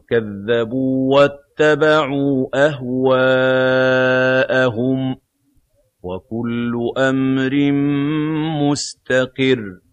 وَكَذَّبُوا وَاتَّبَعُوا أَهْوَاءَهُمْ ۚ وَكُلُّ أَمْرٍ مُّسْتَقِرٌّ